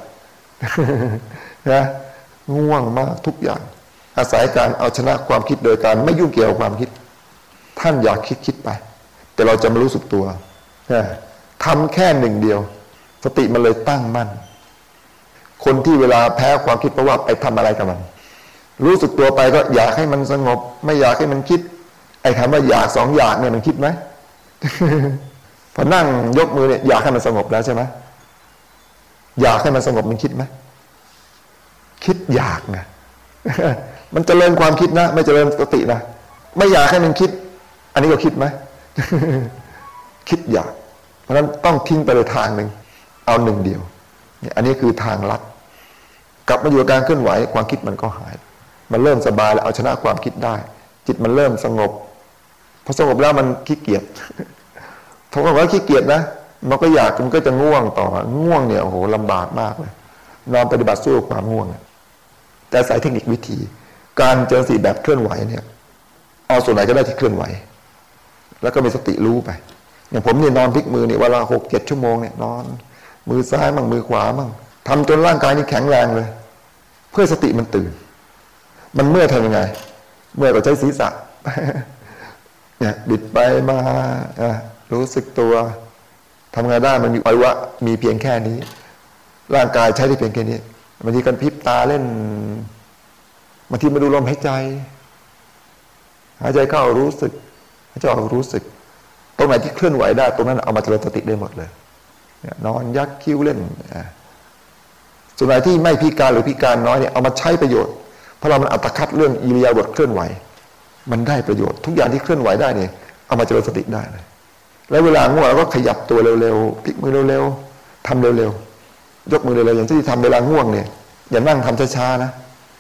นะง่วงมากทุกอย่าง อาศัยการเอาชนะความคิดโดยการไม่ยุ่งเกี่ยวกับความคิด ท่านอยากคิดคิดไป แต่เราจะไม่รู้สึกตัวทำแค่หนึ่งเดียว สติมันเลยตั้งมั่นคนที่เวลาแพ้ความคิดเพราะว่าไปทำอะไรกับมัน รู้สึกตัวไปก็อยากให้มันสงบ ไม่อยากให้มันคิด ไอ้คำว่าอยากสองอยากเนี่ยมันคิดไหมพอนั่งยกมือเนี่ยอยากให้มันสงบแล้วใช่ไหมอยากให้มันสงบมันคิดไหมคิดอยากนะมันจเจริญความคิดนะ ไม่เจริญสตินะไม่อยากให้มันคิด อันนี้ก็คิดไหมคิดอยาก เพราะฉะนั้นต้องทิ้งไปเลยทางหนึ่งเอาหนึ่งเดียวนี่อันนี้คือทางลัดกลับมาอยู่กับการเคลื่อนไหวความคิดมันก็หาย มันเริ่มสบายแล้วเอาชนะความคิดได้ จิตมันเริ่มสงบพอสงบแล้วมันขี้เกียจพอว่าขี้เกียจนะมันก็อยากมันก็จะง่วงต่อ ง่วงเนี่ยโอ้โหลำบากมากเลยนอนปฏิบัติสู้ความง่วง แต่สายเทคนิควิธี การเจริญสติแบบเคลื่อนไหวเนี่ย เอาส่วนไหนก็ได้ที่เคลื่อนไหว แล้วก็มีสติรู้ไป อย่างผมเนี่ยนอนพลิกมือเนี่ยเวลาหกเจ็ดชั่วโมงเนี่ยนอน มือซ้ายมั่งมือขวามั่งทำจนร่างกายนี่แข็งแรงเลย เพื่อสติมันตื่น มันเมื่อทำยังไง เมื่อก็ใช้ศีรษะ เนี่ยบิดไปมารู้สึกตัวทำงานได้มันมีอวัยวะมีเพียงแค่นี้ ร่างกายใช้ได้เพียงแค่นี้บางทีกันพิบตาเล่นบางทีมาดูลมหายใจ หายใจเข้ารู้สึกหายใจออกรู้สึก ตรงไหนที่เคลื่อนไหวได้ ตรงนั้นเอามาเจริญสติได้หมดเลยนอนยักคิ้วเล่นส่วนไหนที่ไม่พิการหรือพิการน้อยเนี่ยเอามาใช้ประโยชน์ พราะเรามันอัตคัดเรื่องอิริยาบถเคลื่อนไหว มันได้ประโยชน์ ทุกอย่างที่เคลื่อนไหวได้เนี่ยเอามาเจริญสติได้เลย แล้วเวลาง่วงเราก็ขยับตัวเร็วๆพลิกมือเร็วๆทำเร็วๆยกมือเร็วๆอย่างที่ทำเวลาง่วงเนี่ยอย่านั่งทำช้าๆนะ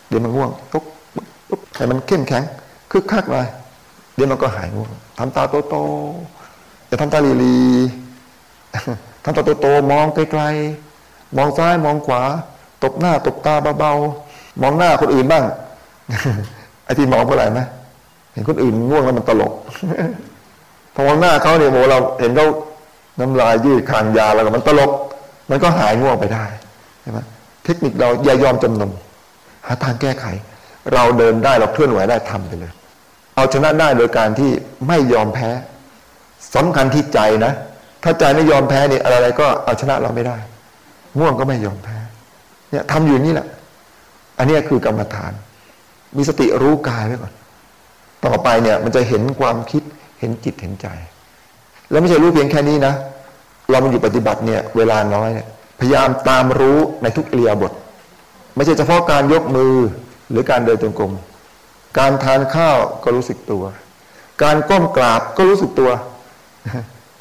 เดี๋ยวมันง่วงปุ๊บปุ๊บให้มันเข้มแข็งคึกคักหน่อยเดี๋ยวมันก็หายง่วงทำตาโตๆอย่าทำตาลีๆทำตาโตๆมองไกลๆมองซ้ายมองขวา ตบหน้าตบตาเบาๆ มองหน้าคนอื่นบ้างไอ้ที่มองเมื่อไหร่นะเห็นคนอื่นง่วงแล้วมันตลกพอมองหน้าเขาเนี่ยโมเราเห็นเขาน้ำลายยืดคางยาแล้วก็มันตลก มันก็หายง่วงไปได้ใช่ไหมเทคนิคเราอย่ายอมจำนนหาทางแก้ไข เราเดินได้เราเคลื่อนไหวได้ทำไปเลยเอาชนะได้โดยการที่ไม่ยอมแพ้สำคัญที่ใจนะ ถ้าใจไม่ยอมแพ้นี่อะไรๆก็เอาชนะเราไม่ได้ง่วงก็ไม่ยอมแพ้เนี่ยทำอยู่นี่แหละ อันนี้คือกรรมฐาน มีสติรู้กายไว้ก่อน ต่อไปเนี่ยมันจะเห็นความคิดเห็นจิตเห็นใจ แล้วไม่ใช่รู้เพียงแค่นี้นะ เรามาอยู่ปฏิบัติเนี่ยเวลาน้อยเนี่ยพยายามตามรู้ในทุกเอียบท ไม่ใช่เฉพาะการยกมือหรือการเดินจงกรมการทานข้าวก็รู้สึกตัว การก้มกราบก็รู้สึกตัว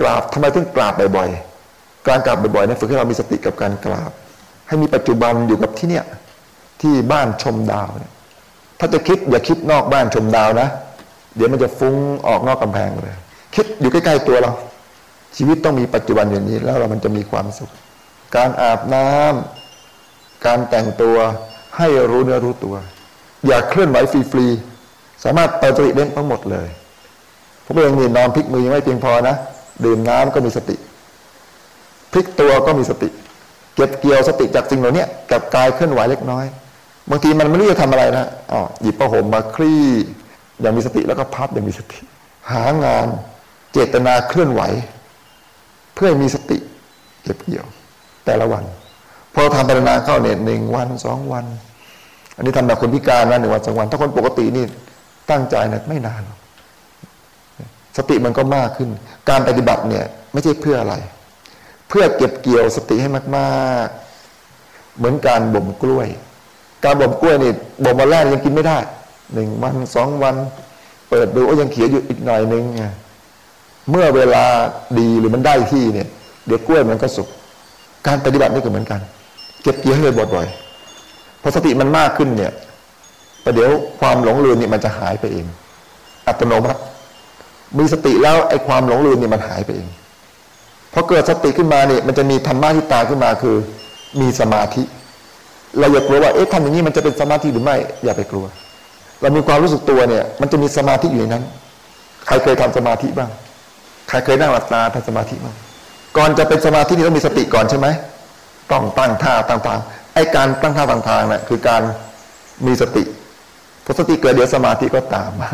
กราบทำไมถึงกราบบ่อยๆการกราบบ่อยๆเนี่ยฝึกให้เรามีสติกับการกราบ ให้มีปัจจุบันอยู่กับที่เนี่ย ที่บ้านชมดาวเนี่ยถ้าจะคิดอย่าคิดนอกบ้านชมดาวนะ เดี๋ยวมันจะฟุ้งออกนอกกำแพงเลย คิดอยู่ใกล้ๆตัวเรา ชีวิตต้องมีปัจจุบันอย่างนี้ แล้วเรามันจะมีความสุข การอาบน้ำการแต่งตัวให้รู้เนื้อรู้ตัว อย่าเคลื่อนไหวฟรีๆสามารถเติมสติเล่นทั้งหมดเลยผมเองนี่นอนพลิกมือยังไม่เพียงพอนะดื่มน้ำก็มีสติพลิกตัวก็มีสติ เก็บเกี่ยวสติจากสิ่งเหล่านี้กับกายเคลื่อนไหวเล็กน้อย บางทีมันไม่รู้จะทำอะไรนะอ๋อหยิบประหมมาคลี่อย่างมีสติแล้วก็พับอย่างมีสติ หางานเจตนาเคลื่อนไหว เพื่อให้มีสติเก็บเกี่ยว แต่ละวันพอทำปรนาเข้าเนี่ยหนึ่งวันสองวัน อันนี้ทำแบบคนพิการนะหนึ่งวันสองวัน ถ้าคนปกตินี่ตั้งใจเนะไม่นานสติมันก็มากขึ้น การปฏิบัติเนี่ย ไม่ใช่เพื่ออะไร เพื่อเก็บเกี่ยวสติให้มาก ๆ เหมือนการบ่มกล้วย การบ่มกล้วยนี่บ่มมาแรกยังกินไม่ได้หนึ่งวันสองวัน เปิดดูก็ยังเขียวอยู่อีกหน่อยหนึ่งเมื่อเวลาดีหรือมันได้ที่เนี่ย เดี๋ยวกล้วยมันก็สุกการปฏิบัตินี่ก็เหมือนกัน เก็บเกี่ยวให้บ่อยๆพอสติมันมากขึ้นเนี่ยประเดี๋ยวความหลงลืมนี่มันจะหายไปเอง อัตโนมัติมีสติแล้วไอ้ความหลงลืมนี่มันหายไปเองพอเกิดสติขึ้นมาเนี่ยมันจะมีธรรมะที่ตาขึ้นมาคือ มีสมาธิ เราอย่ากลัวว่าเอ๊ะทำอย่างนี้มันจะเป็นสมาธิหรือไม่ อย่าไปกลัว เรามีความรู้สึกตัวเนี่ย มันจะมีสมาธิอยู่ในนั้น ใครเคยทำสมาธิบ้าง ใครเคยนั่งหลับตาทำสมาธิบ้างก่อนจะเป็นสมาธินี่ต้องมีสติก่อนใช่ไหมต้องตั้งท่าต่างๆไอ้การตั้งท่าต่างๆเนี่ยคือการมีสติพอสติเกิดเดี๋ยวสมาธิก็ตามมา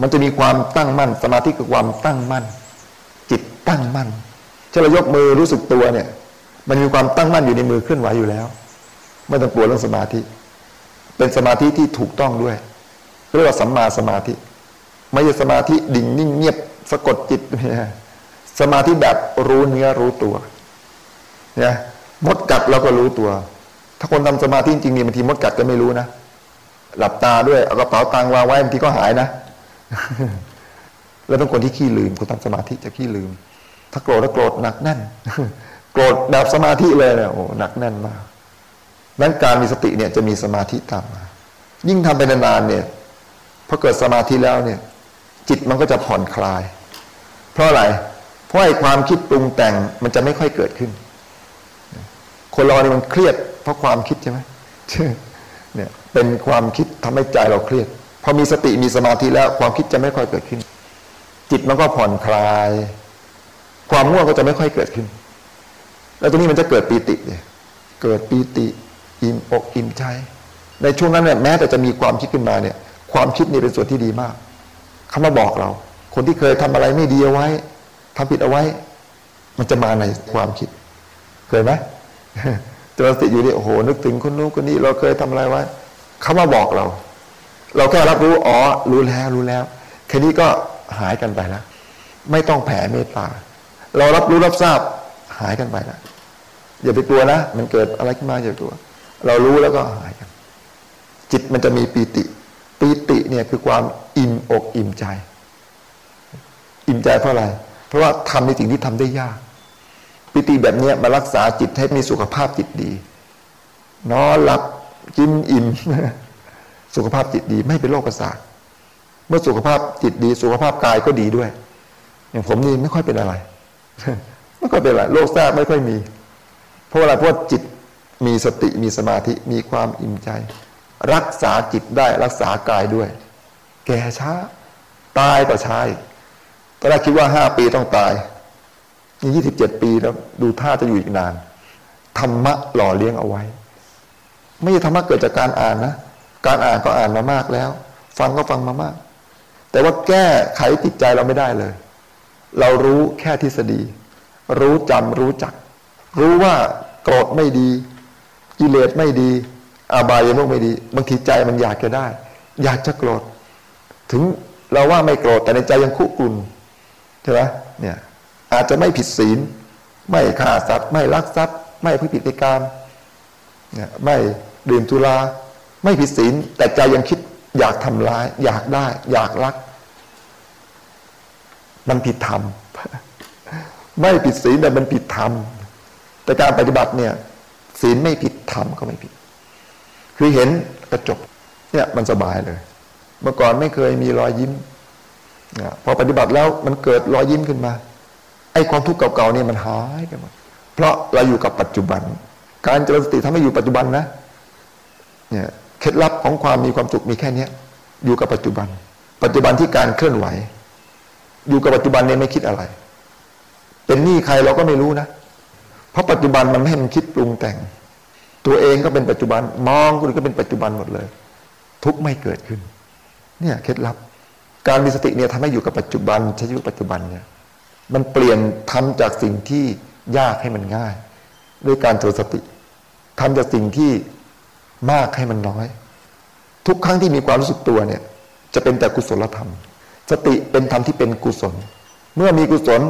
มันจะมีความตั้งมั่น สมาธิคือความตั้งมั่น จิตตั้งมั่นถ้าเรายกมือรู้สึกตัวเนี่ย มันมีความตั้งมั่นอยู่ในมือเคลื่อนไหวอยู่แล้ว ไม่ต้องกลัวเรื่องสมาธิ เป็นสมาธิที่ถูกต้องด้วยเรียกว่าสัมมาสมาธิ ไม่ใช่สมาธิดิ่งนิ่งเงียบสะกดจิตเนี่ยสมาธิแบบรู้เนื้อรู้ตัวเนี่ยมดกัดเราก็รู้ตัว ถ้าคนทำสมาธิจริงๆนี่บางทีมดกัดก็ไม่รู้นะหลับตาด้วยเอากระเป๋าตังค์วางไว้บางทีก็หายนะแล้วต้องคนที่ขี้ลืมคนทำสมาธิจะขี้ลืม ถ้าโกรธแล้วโกรธหนักแน่นโกรธแบบสมาธิเลยเนี่ยโอ้หนักแน่นมาก นั้นการมีสติเนี่ยจะมีสมาธิตามมา ยิ่งทำไปนานๆเนี่ยพอเกิดสมาธิแล้วเนี่ย จิตมันก็จะผ่อนคลาย เพราะอะไรเพราะไอ้ความคิดปรุงแต่งมันจะไม่ค่อยเกิดขึ้น คนเราเนี่ยมันเครียด เพราะความคิดใช่ไหมเนี่ยเป็นความคิดทำให้ใจเราเครียดพอมีสติมีสมาธิแล้วความคิดจะไม่ค่อยเกิดขึ้น จิตมันก็ผ่อนคลาย ความง่วงก็จะไม่ค่อยเกิดขึ้น แล้วตรงนี้มันจะเกิดปีติเนี่ยเกิดปีติ อิ่มอกอิ่มใจ ในช่วงนั้นเนี่ยแม้แต่จะมีความคิดขึ้นมาเนี่ย ความคิดนี่เป็นส่วนที่ดีมากเขามาบอกเรา คนที่เคยทำอะไรไม่ดีเอาไว้ทำผิดเอาไว้ มันจะมาในความคิด เคยไหมจนสติอยู่นี่โอ้โหนึกถึงคนนู้นคนนี้ เราเคยทำอะไรไว้เขามาบอกเรา เราแค่รับรู้อ๋อรู้แล้วรู้แล้วแค่นี้ก็หายกันไปแล้วไม่ต้องแผ่เมตตา เรารับรู้รับทราบหายกันไปแล้วอย่าไปกลัวนะ มันเกิดอะไรขึ้นมาอย่ากลัว เรารู้แล้วก็หายจิตมันจะมีปีติปีติเนี่ยคือความอิ่มอกอิ่มใจ อิ่มใจเพราะอะไร เพราะว่าทำในสิ่งที่ทำได้ยากปีติแบบนี้มารักษาจิตให้มีสุขภาพจิตดี นอนหลับกินอิ่มสุขภาพจิตดีไม่เป็นโรคประสาทเมื่อสุขภาพจิตดี สุขภาพกายก็ดีด้วย อย่างผมนี่ไม่ค่อยเป็นอะไรไม่ค่อยเป็นอะไรโรคแทรกไม่ค่อยมี เพราะอะไรเพราะจิต มีสติมีสมาธิมีความอิ่มใจ รักษาจิตได้รักษากายด้วย แก่ช้า ตายก็ช้าตอนแรกคิดว่าห้าปีต้องตายนี่ยี่สิบเจ็ดปีแล้วดูท่าจะอยู่อีกนานธรรมะหล่อเลี้ยงเอาไว้ ไม่ใช่ธรรมะเกิดจากการอ่านนะการอ่านก็อ่านมามากแล้ว ฟังก็ฟังมามาก แต่ว่าแก้ไขจิตใจเราไม่ได้เลย เรารู้แค่ทฤษฎี รู้จำรู้จัก รู้ว่าโกรธไม่ดี กิเลสไม่ดีอาบายมุกไม่ดี บางทีใจมันอยากจะได้ อยากจะโกรธ ถึงเราว่าไม่โกรธแต่ในใจยังคุกคุนใช่ไหมเนี่ยอาจจะไม่ผิดศีล ไม่ฆ่าสัตว์ ไม่ลักทรัพย์ ไม่พิผิดในการเนี่ยไม่ดื่มทุราไม่ผิดศีล แต่ใจยังคิดอยากทำร้าย อยากได้ อยากรัก มันผิดธรรม ไม่ผิดศีลแต่มันผิดธรรมแต่การปฏิบัติเนี่ย ศีลไม่ผิดธรรมก็ไม่ผิด คือเห็นกระจบเนี่ยมันสบายเลย เมื่อก่อนไม่เคยมีรอยยิ้มพอปฏิบัติแล้วมันเกิดรอยยิ้มขึ้นมา ไอ้ความทุกข์เก่าๆเนี่ยมันหายไปหมดเพราะเราอยู่กับปัจจุบัน การเจริญสติทำให้อยู่ปัจจุบันนะเนี่ยเคล็ดลับของความมีความสุขมีแค่เนี้ยอยู่กับปัจจุบัน ปัจจุบันที่การเคลื่อนไหว อยู่กับปัจจุบันเนี่ยไม่คิดอะไร เป็นหนี้ใครเราก็ไม่รู้นะ เพราะปัจจุบันมันไม่ให้มันคิดปรุงแต่ง ตัวเองก็เป็นปัจจุบันมองคนอื่นก็เป็นปัจจุบันหมดเลย ทุกไม่เกิดขึ้น เนี่ยเคล็ดลับ การมีสติเนี่ยทำให้อยู่กับปัจจุบันใช้ชีวิตปัจจุบันเนี่ยมันเปลี่ยนทำจากสิ่งที่ยากให้มันง่าย ด้วยการเจริญสติทำจากสิ่งที่มากให้มันน้อย ทุกครั้งที่มีความรู้สึกตัวเนี่ย จะเป็นแต่กุศลธรรม สติเป็นธรรมที่เป็นกุศล เมื่อมีกุศล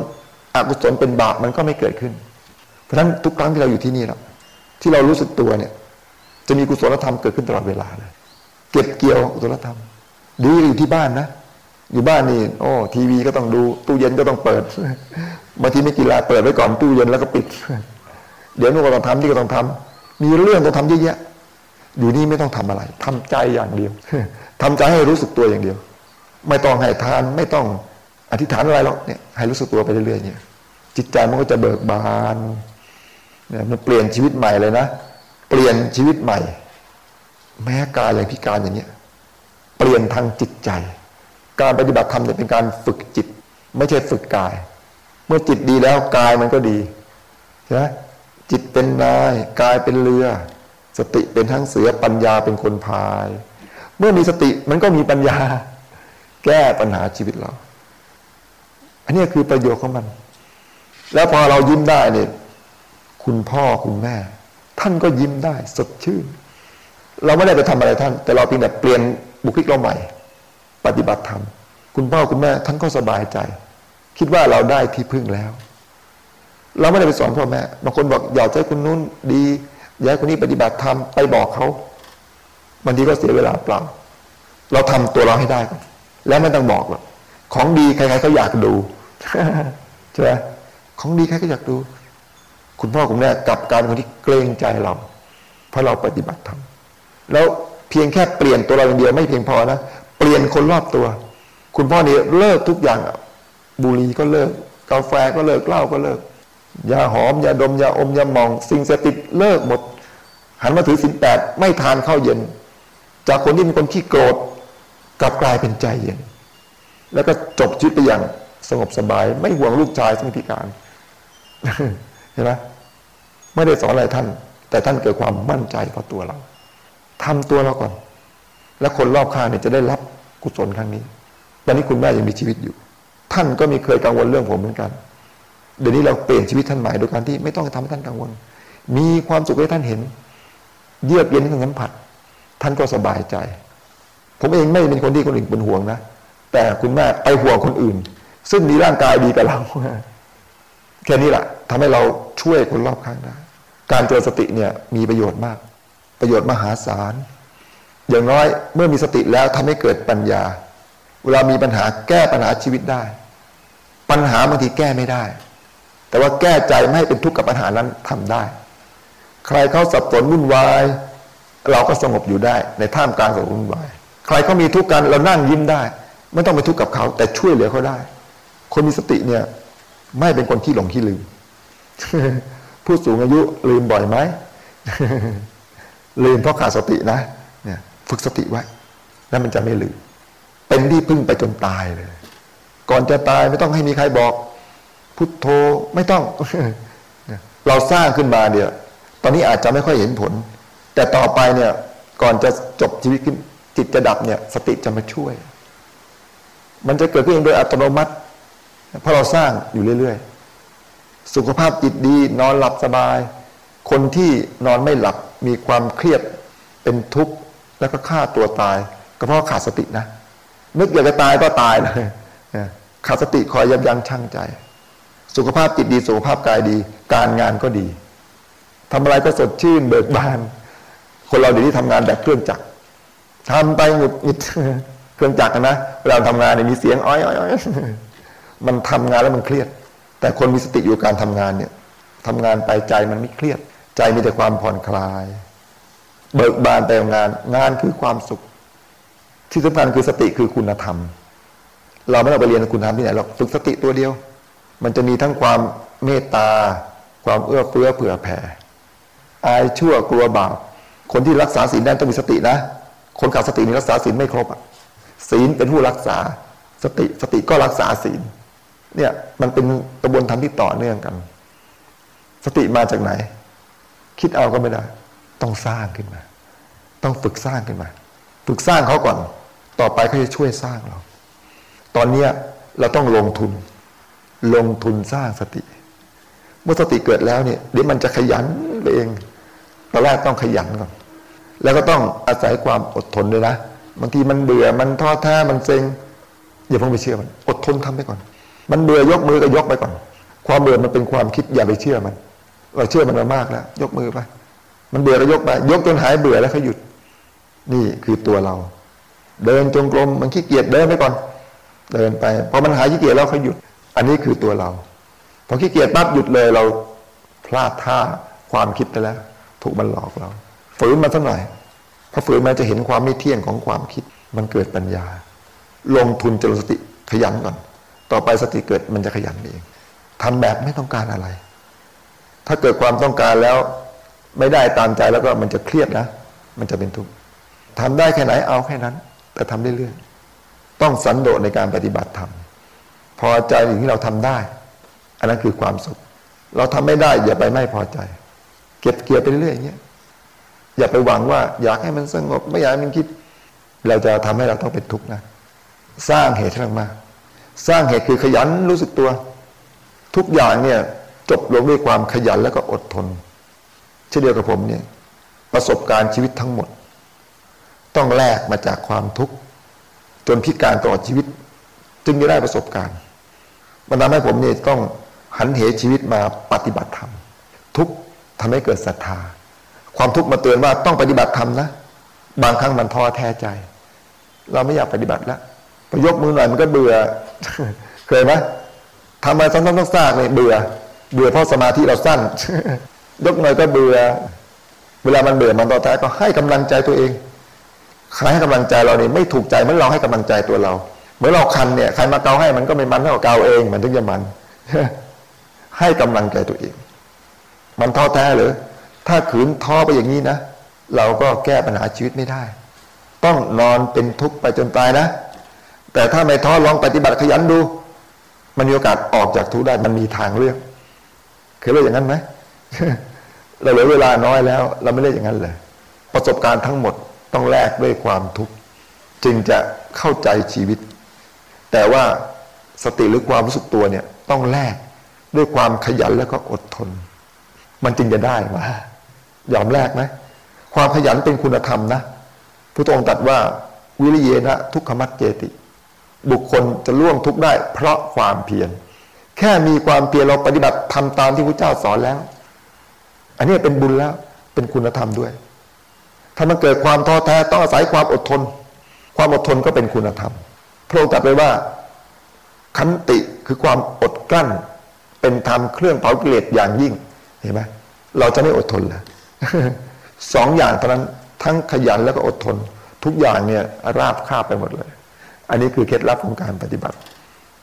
อกุศลเป็นบาปมันก็ไม่เกิดขึ้น ราะฉะนั้นทุกครั้งที่เราอยู่ที่นี่แล้วที่เรารู้สึกตัวเนี่ย จะมีกุศลธรรมเกิดขึ้นตลอดเวลาเลยเก็บเกี่ยวกุศลธรรม ดีอยู่ที่บ้านนะอยู่บ้านนี่โอ้ทีวีก็ต้องดูตู้เย็นก็ต้องเปิดบางทีไม่กีฬาเปิดไว้ก่อนตู้เย็นแล้วก็ปิด เดี๋ยวนู่นก็ต้องทำนี่ก็ต้องทำมีเรื่องต้องทำเยอะแยะอยู่นี่ไม่ต้องทำอะไรทำใจอย่างเดียวทำใจให้รู้สึกตัวอย่างเดียว ไม่ต้องให้ทานไม่ต้องอธิษฐานอะไรหรอกเนี่ยให้รู้สึกตัวไปเรื่อยๆเนี่ย จิตใจมันก็จะเบิกบาน เนี่ยมันเปลี่ยนชีวิตใหม่เลยนะ เปลี่ยนชีวิตใหม่ แม้กายอย่างพิการอย่างเนี้ยเปลี่ยนทางจิตใจ การปฏิบัติธรรมเนี่ยเป็นการฝึกจิต ไม่ใช่ฝึกกาย เมื่อจิตดีแล้วกายมันก็ดีใช่ไหมจิตเป็นนายกายเป็นเรือ สติเป็นทั้งเสือปัญญาเป็นคนพาย เมื่อมีสติมันก็มีปัญญา แก้ปัญหาชีวิตเรา อันนี้คือประโยชน์ของมัน แล้วพอเรายิ้มได้เนี่ย คุณพ่อคุณแม่ ท่านก็ยิ้มได้สดชื่น เราไม่ได้ไปทำอะไรท่าน แต่เราเพียงแต่เปลี่ยนบุคลิกเราใหม่ ปฏิบัติธรรมคุณพ่อคุณแม่ท่านก็สบายใจ คิดว่าเราได้ที่พึ่งแล้ว เราไม่ได้ไปสอนพ่อแม่บางคนบอกอยากให้คุณนู้นดีอยากให้คนนี้ปฏิบัติธรรมไปบอกเขาบางทีก็เสียเวลาเปล่า เราทำตัวเราให้ได้ก่อนแล้วไม่ต้องบอกหรอกของดีใครๆเขาอยากดูใช่ไหมของดีใครก็อยากดู คุณพ่อคุณแม่กับการคนที่เกรงใจเรา เพราะเราปฏิบัติธรรมแล้วเพียงแค่เปลี่ยนตัวเราอย่างเดียวไม่เพียงพอนะเปลี่ยนคนรอบตัว คุณพ่อนี่เลิกทุกอย่างบุหรี่ก็เลิก กาแฟก็เลิกเหล้าก็เลิกยาหอมยาดมยาอมยามอง สิ่งเสพติดเลิกหมด หันมาถือสินแปดไม่ทานข้าวเย็น จากคนที่เป็นคนขี้โกรธกลับกลายเป็นใจเย็น แล้วก็จบชีวิตไปอย่างสงบสบาย ไม่ห่วงลูกชายซึ่งพิการเห็นไหม ไม่ได้สอนอะไรท่าน แต่ท่านเกิดความมั่นใจเพราะตัวเราทำตัวเราก่อน แล้วคนรอบข้างเนี่ยจะได้รับกุศลครั้งนี้ ตอนนี้คุณแม่ยังมีชีวิตอยู่ ท่านก็มีเคยกังวลเรื่องผมเหมือนกัน เดี๋ยวนี้เราเปลี่ยนชีวิตท่านใหม่โดยการที่ไม่ต้องทำให้ท่านกังวล มีความสุขให้ท่านเห็น เยือกเย็นท่านสัมผัส ท่านก็สบายใจ ผมเองไม่เป็นคนที่คนอื่นเป็นห่วงนะ แต่คุณแม่ไปห่วงคนอื่น ซึ่งมีร่างกายดีกับเราแค่นี้แหละทำให้เราช่วยคนรอบข้างได้ การเจอสติเนี่ยมีประโยชน์มาก ประโยชน์มหาศาล อย่างน้อยเมื่อมีสติแล้วทำให้เกิดปัญญา เวลามีปัญหาแก้ปัญหาชีวิตได้ ปัญหาบางทีแก้ไม่ได้ แต่ว่าแก้ใจไม่ให้เป็นทุกข์กับปัญหานั้นทำได้ ใครเขาสับสนวุ่นวาย เราก็สงบอยู่ได้ ในท่ามกลางสับสนวุ่นวาย ใครเขามีทุกข์กันเรานั่งยิ้มได้ ไม่ต้องไปทุกข์กับเขา แต่ช่วยเหลือเขาได้ คนมีสติเนี่ยไม่เป็นคนที่หลงที่ลืม ผู้สูงอายุลืมบ่อยไหมลืมเพราะขาดสตินะเนี่ยฝึกสติไว้ แล้วมันจะไม่ลืม เป็นที่พึ่งไปจนตายเลย ก่อนจะตายไม่ต้องให้มีใครบอก พุทโธไม่ต้อง เราสร้างขึ้นมาเดี๋ยวตอนนี้อาจจะไม่ค่อยเห็นผล แต่ต่อไปเนี่ย ก่อนจะจบชีวิตขึ้นจิตจะดับเนี่ย สติจะมาช่วย มันจะเกิดขึ้นโดยอัตโนมัติ เพราะเราสร้างอยู่เรื่อยๆ สุขภาพจิตดีนอนหลับสบาย คนที่นอนไม่หลับมีความเครียดเป็นทุกข์แล้วก็ฆ่าตัวตาย ก็เพราะขาดสตินะ นึกอยากจะตายก็ตายเลยขาดสติคอยยับยั้งชั่งใจ สุขภาพจิตดีสุขภาพกายดี การงานก็ดีทำอะไรก็สดชื่นเบิกบาน คนเราเดี๋ยวนี้ทำงานแบบเครื่องจักรทำไปหงุดหงิดเครื่องจักรนะเวลาทำงานเนี่ยมีเสียงอ้อยอ้อยมันทำงานแล้วมันเครียด แต่คนมีสติอยู่การทำงานเนี่ยทำงานไปใจมันไม่เครียด ใจมีแต่ความผ่อนคลาย เบิกบานไปงาน งานคือความสุข ที่สำคัญคือสติคือคุณธรรม เราไม่ต้องไปเรียนคุณธรรมที่ไหนหรอกฝึกสติตัวเดียว มันจะมีทั้งความเมตตา ความเอื้อเฟื้อเผื่อแผ่ อายชั่วกลัวบาปคนที่รักษาศีลได้ต้องมีสตินะ คนขาดสตินี่รักษาศีลไม่ครบอะศีลเป็นผู้รักษาสติสติก็รักษาศีล เนี่ยมันเป็นกระบวนการที่ต่อเนื่องกัน สติมาจากไหน คิดเอาก็ไม่ได้ ต้องสร้างขึ้นมา ต้องฝึกสร้างขึ้นมา ฝึกสร้างเขาก่อน ต่อไปเขาจะช่วยสร้างเรา ตอนเนี้เราต้องลงทุน ลงทุนสร้างสติ เมื่อสติเกิดแล้วเนี่ยเดี๋ยวมันจะขยันเองตอนแรกต้องขยันก่อน แล้วก็ต้องอาศัยความอดทนด้วยนะบางทีมันเบื่อมันท้อแท้มันเซ็งอย่าเพิ่งไปเชื่อมัน อดทนทำไปก่อน มันเบื่อยกมือก็ยกไปก่อน ความเบื่อมันเป็นความคิดอย่าไปเชื่อมัน เราเชื่อมันมามากแล้ว ยกมือไป มันเบื่อก็ยกไป ยกจนหายเบื่อแล้วเขาหยุด นี่คือตัวเรา เดินจงกรมมันขี้เกียจเดินไปก่อน เดินไปพอมันหายขี้เกียจแล้วเขาหยุด อันนี้คือตัวเราพอขี้เกียจปั๊บหยุดเลยเราพลาดท่าความคิดไปแล้ว ถูกมันหลอกเรา ฝืนมาสักหน่อยพอฝืนมาจะเห็นความไม่เที่ยงของความคิด มันเกิดปัญญา ลงทุนเจริญสติขยันก่อน ต่อไปสติเกิดมันจะขยันเองทำแบบไม่ต้องการอะไร ถ้าเกิดความต้องการแล้ว ไม่ได้ตามใจแล้วก็มันจะเครียดนะ มันจะเป็นทุกข์ทำได้แค่ไหนเอาแค่นั้น แต่ทำเรื่อยๆต้องสันโดษในการปฏิบัติธรรมพอใจสิ่งที่เราทำได้ อันนั้นคือความสุข เราทำไม่ได้ อย่าไปไม่พอใจ เก็บเกี่ยวไปเรื่อยๆอย่างเงี้ยอย่าไปหวังว่า อยากให้มันสงบ ไม่อยากให้มันคิด เราจะทำให้เราต้องเป็นทุกข์นะ สร้างเหตุให้มาก สร้างเหตุคือขยันรู้สึกตัว ทุกอย่างเนี่ยจบลงด้วยความขยันแล้วก็อดทน เช่นเดียวกับผมเนี่ยประสบการณ์ชีวิตทั้งหมด ต้องแลกมาจากความทุกข์ จนพิการตลอดชีวิต จึงจะได้ประสบการณ์มันทำให้ผมเนี่ยต้องหันเหชีวิตมาปฏิบัติธรรม ทุกทำให้เกิดศรัทธา ความทุกข์มาเตือนว่าต้องปฏิบัติธรรมนะ บางครั้งมันท้อแท้ใจ เราไม่อยากปฏิบัติแล้วพอยกมือหน่อยมันก็เบื่อ เคยไหมทำอะไรซ้ำๆซากๆเลยเบื่อ เบื่อเพราะสมาธิเราสั้นยกหน่อยก็เบื่อ เวลามันเบื่อมันต่อท้ายก็ให้กำลังใจตัวเองใครให้กำลังใจเราเนี่ยไม่ถูกใจเมื่อเราให้กำลังใจตัวเรา เมื่อเราคันเนี่ยใครมาเกาให้มันก็ไม่มันเท่าเกาเองมันถึงจะมัน ให้กำลังใจตัวเอง มันท้อแท้หรือถ้าขืนท้อไปอย่างนี้นะเราก็แก้ปัญหาชีวิตไม่ได้ ต้องนอนเป็นทุกข์ไปจนตายนะ แต่ถ้าไม่ท้อลองปฏิบัติขยันดู มันมีโอกาสออกจากทุกข์ได้มันมีทางเลือกเคยเลือกอย่างนั้นไหมเราเหลือเวลาน้อยแล้ว เราไม่เลือกอย่างนั้นเลย ประสบการณ์ทั้งหมดต้องแลกด้วยความทุกข์จึงจะเข้าใจชีวิต แต่ว่าสติหรือความรู้สึกตัวเนี่ย ต้องแลกด้วยความขยันแล้วก็อดทน มันจึงจะได้มายอมแลกไหมความขยันเป็นคุณธรรมนะพระองค์ตรัสว่าวิริเยนะทุกขมัดเจติ บุคคลจะล่วงทุกข์ได้ เพราะความเพียรแค่มีความเพียรเราปฏิบัติทำตามที่พระเจ้าสอนแล้ว อันนี้เป็นบุญแล้วเป็นคุณธรรมด้วย ถ้ามันเกิดความท้อแท้ต้องอาศัยความอดทน ความอดทนก็เป็นคุณธรรมพระองค์ตรัสไว้ว่า ขันติคือความอดกลั้น เป็นธรรมเครื่องเผากิเลสอย่างยิ่งเห็นไหมเราจะไม่อดทนเลยสองอย่างเท่านั้นทั้งขยันแล้วก็อดทน ทุกอย่างเนี่ยราบคาบไปหมดเลย อันนี้คือเคล็ดลับของการปฏิบัติ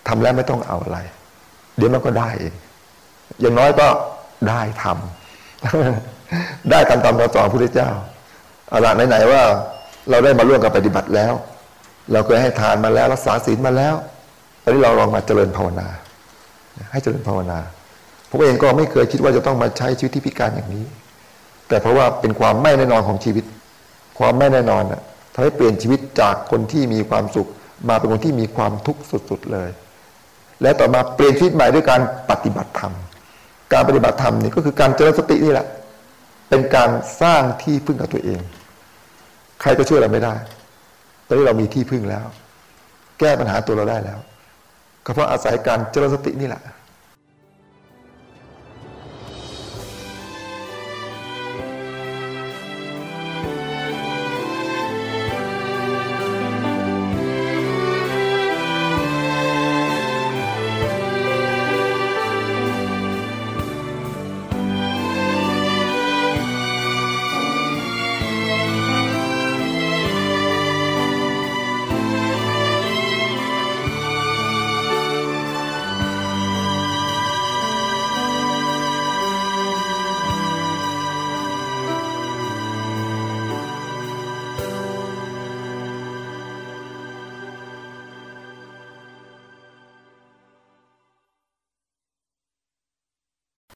ทำแล้วไม่ต้องเอาอะไร เดี๋ยวมันก็ได้เองอย่างน้อยก็ได้ทำได้การตามต่อต่อพระพุทธเจ้าเอาละไหนๆว่าเราได้มาร่วมกับปฏิบัติแล้ว เราเคยให้ทานมาแล้วรักษาศีลมาแล้วตอนนี้เราลองมาเจริญภาวนา ให้เจริญภาวนาผมเองก็ไม่เคยคิดว่าจะต้องมาใช้ชีวิตที่พิการอย่างนี้ แต่เพราะว่าเป็นความไม่แน่นอนของชีวิต ความไม่แน่นอนน่ะทำให้เปลี่ยนชีวิตจากคนที่มีความสุข มาเป็นคนที่มีความทุกข์สุดๆเลย และต่อมาเปลี่ยนชีวิตใหม่ด้วยการปฏิบัติธรรม การปฏิบัติธรรมนี่ก็คือการเจริญสตินี่แหละ เป็นการสร้างที่พึ่งกับตัวเอง ใครก็ช่วยเราไม่ได้ ตอนนี้เรามีที่พึ่งแล้ว แก้ปัญหาตัวเราได้แล้วก็เพราะอาศัยการเจริญสตินี่แหละ